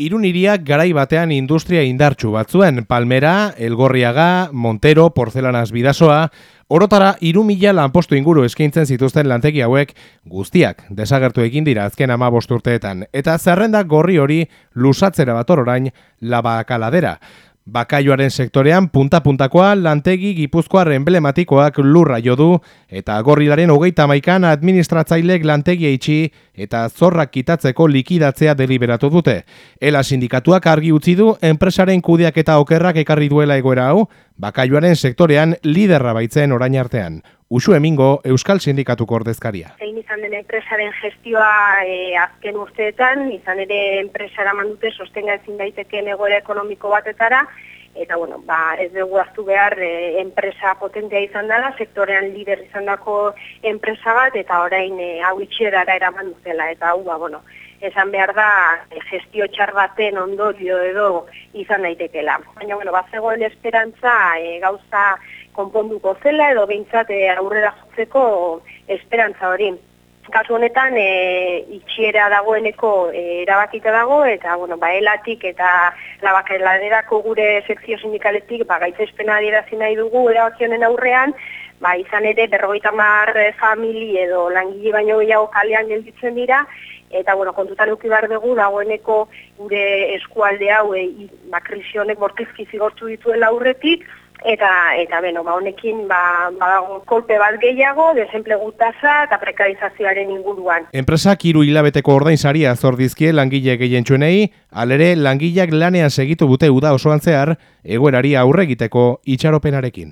Iruniriak garai batean industria indartsu batzuen, Palmera, Elgorriaga, Montero, Porcelanaz Bidasoa, orotara iru mila lanpostu inguru eskaintzen zituzten lantegi hauek guztiak desagertu egin dira azken ama bosturteetan, eta zerrendak gorri hori lusatzera bator orain labakaladera. Bakaioaren sektorean punta-puntakoa lantegi gipuzkoar emblematikoak lurra jodu eta gorrilaren hogeita maikan administratzailek lantegi eitxi eta zorrak kitatzeko likidatzea deliberatu dute. Ela sindikatuak argi utzi du enpresaren kudeak eta okerrak ekarri duela egoera hau, bakaioaren sektorean liderra baitzen orain artean. Usu emingo Euskal Sindikatuko ordezkaria. Zein izan den enpresaren gestioa e, azken urteetan, izan ere enpresara mandute sostenga ezin daiteken egoera ekonomiko batetara, eta bueno, ba, ez dugu aztu behar e, enpresa potentea izan dela, sektorean lider izan dako enpresa bat, eta orain e, hau itxerara eraman duzela, eta hau, ba, bueno, esan behar da gestio txar baten ondorio edo izan daitekela. Baina, bueno, bat zegoen esperantza e, gauza konponduko zela edo behintzat e, aurrera jotzeko esperantza hori. Kasu honetan e, itxiera dagoeneko e, erabakita dago eta bueno, ba, elatik eta labakeladerako gure sekzio sindikaletik ba, gaitzespena adierazi nahi dugu erabakionen aurrean, ba, izan ere berrogeita mar famili edo langile baino gehiago kalean gelditzen dira, eta bueno, kontutan uki behar dugu dagoeneko gure eskualde hau e, ba, krisionek bortizki zigortu dituen aurretik, eta eta beno ba honekin ba badago kolpe bat gehiago desenplegu tasa eta prekarizazioaren inguruan. Enpresak hiru hilabeteko ordainsaria zor dizkie langile gehientsuenei alere langileak lanean segitu bute uda osoan zehar egoerari aurre egiteko itxaropenarekin